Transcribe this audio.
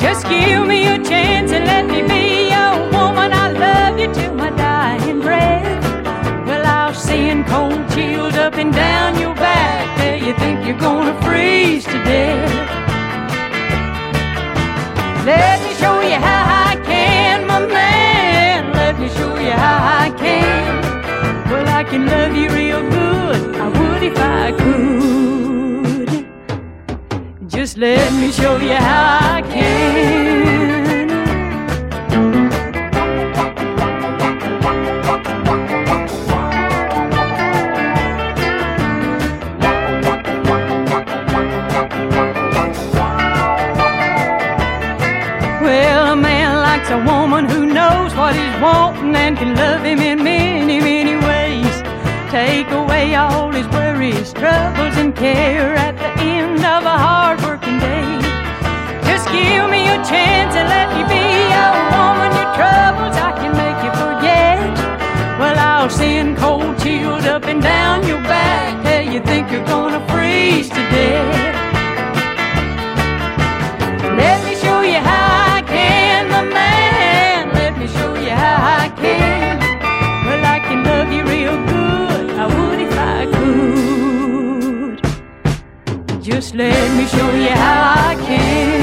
Just give me a chance and let me be up and down your back till you think you're gonna freeze to death. Let me show you how I can, my man. Let me show you how I can. Well, I can love you real good. I would if I could. Just let me show you how I can. Likes a woman who knows what he's wanting and can love him in many, many ways. Take away all his worries, troubles, and care at the end of a hard working day. Just give me a chance and let me be a woman. Your troubles I can make you forget. Well, I'll send cold chills up and down your back till you think you're gonna freeze to Just let me show you how I can.